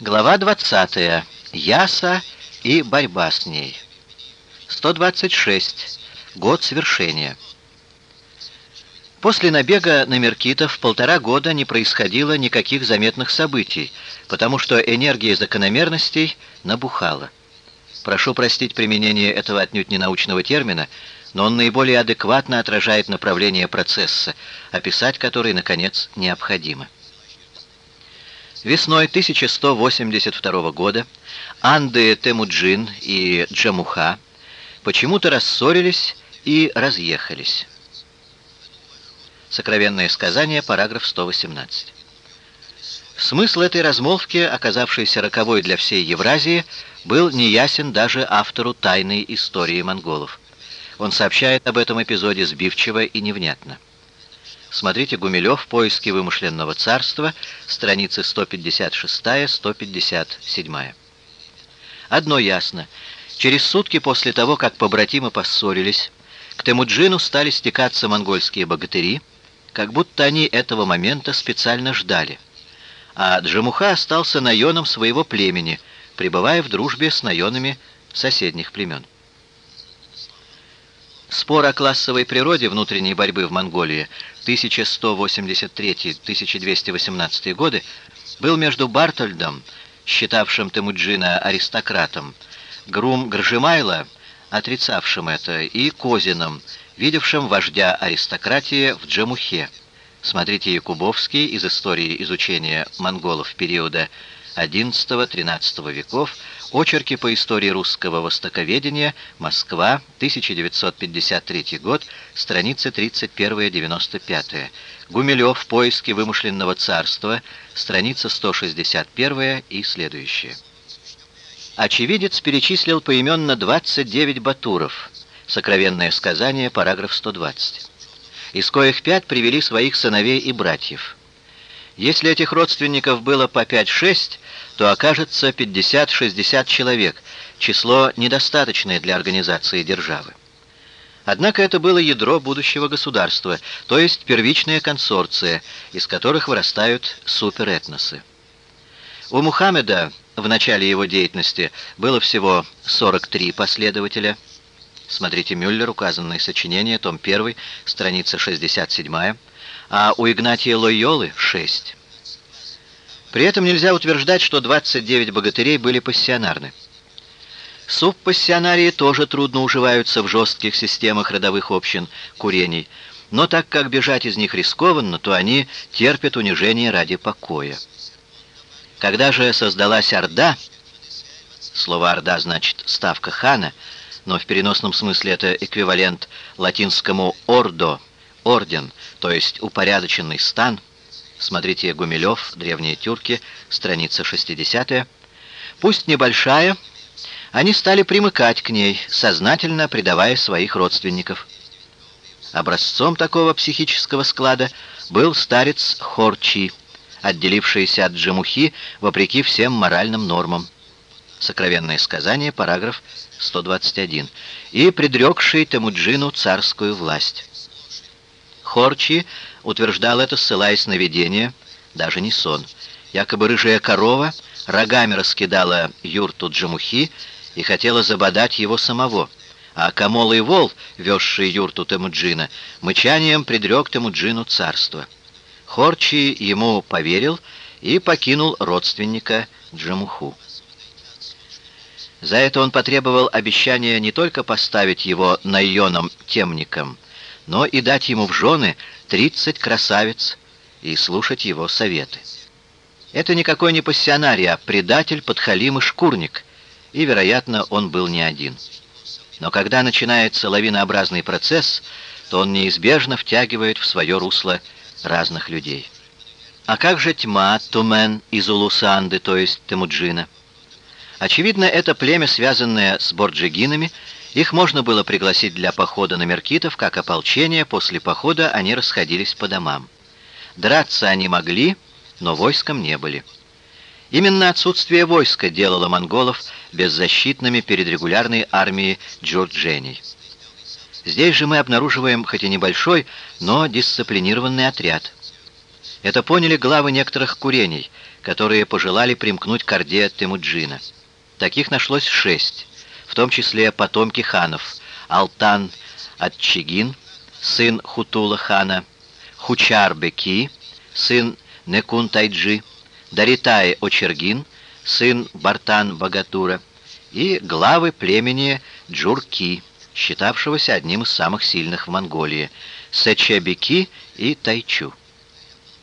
Глава 20. Яса и борьба с ней. 126. Год свершения. После набега на Меркитов полтора года не происходило никаких заметных событий, потому что энергия закономерностей набухала. Прошу простить применение этого отнюдь не научного термина, но он наиболее адекватно отражает направление процесса, описать который, наконец, необходимо. Весной 1182 года Анды Темуджин и Джамуха почему-то рассорились и разъехались. Сокровенное сказание, параграф 118. Смысл этой размолвки, оказавшейся роковой для всей Евразии, был неясен даже автору тайной истории монголов. Он сообщает об этом эпизоде сбивчиво и невнятно. Смотрите Гумилев «Поиски вымышленного царства», страницы 156-157. Одно ясно. Через сутки после того, как побратимы поссорились, к Темуджину стали стекаться монгольские богатыри, как будто они этого момента специально ждали. А Джамуха остался наеном своего племени, пребывая в дружбе с наенами соседних племен. Спор о классовой природе внутренней борьбы в Монголии 1183-1218 годы был между Бартольдом, считавшим Темуджина аристократом, Грум Гржимайло, отрицавшим это, и Козином, видевшим вождя аристократии в Джамухе. Смотрите Якубовский из истории изучения монголов периода XI-XIII веков, очерки по истории русского востоковедения, Москва, 1953 год, страницы 31-95. Гумилев, поиски вымышленного царства, страница 161 и следующие. Очевидец перечислил поименно 29 батуров. Сокровенное сказание, параграф 120. Из коих пять привели своих сыновей и братьев. Если этих родственников было по 5-6, то окажется 50-60 человек, число недостаточное для организации державы. Однако это было ядро будущего государства, то есть первичная консорция, из которых вырастают суперэтносы. У Мухаммеда в начале его деятельности было всего 43 последователя. Смотрите Мюллер, указанное сочинение, том 1, страница 67, а у Игнатия Лойолы — 6. При этом нельзя утверждать, что 29 богатырей были пассионарны. Субпассионарии тоже трудно уживаются в жестких системах родовых общин курений, но так как бежать из них рискованно, то они терпят унижение ради покоя. Когда же создалась Орда, слово «Орда» значит «ставка хана», но в переносном смысле это эквивалент латинскому «ордо», «орден», то есть упорядоченный стан, смотрите Гумилев, «Древние тюрки», страница 60 пусть небольшая, они стали примыкать к ней, сознательно предавая своих родственников. Образцом такого психического склада был старец Хорчи – отделившиеся от Джемухи вопреки всем моральным нормам. Сокровенное сказание, параграф 121. И предрекший Темуджину царскую власть. Хорчи утверждал это, ссылаясь на видение, даже не сон. Якобы рыжая корова рогами раскидала юрту Джамухи и хотела забодать его самого, а Камолый вол, везший юрту Темуджина, мычанием предрек Темуджину царство. Хорчи ему поверил и покинул родственника Джамуху. За это он потребовал обещания не только поставить его наионом темником, но и дать ему в жены 30 красавиц и слушать его советы. Это никакой не пассионарий, а предатель, подхалим и шкурник, и, вероятно, он был не один. Но когда начинается лавинообразный процесс, то он неизбежно втягивает в свое русло разных людей. А как же тьма, Тумен из Улусанды, то есть Темуджина? Очевидно, это племя, связанное с борджигинами, их можно было пригласить для похода на Меркитов, как ополчение, после похода они расходились по домам. Драться они могли, но войском не были. Именно отсутствие войска делало монголов беззащитными перед регулярной армией джурдженей. Здесь же мы обнаруживаем хоть и небольшой, но дисциплинированный отряд. Это поняли главы некоторых курений, которые пожелали примкнуть к орде Темуджина. Таких нашлось шесть, в том числе потомки ханов Алтан Атчигин, сын Хутула хана, Хучар-Беки, сын Некун-Тайджи, Даритай-Очергин, сын Бартан-Багатура и главы племени Джурки, считавшегося одним из самых сильных в Монголии, Сечебеки и Тайчу.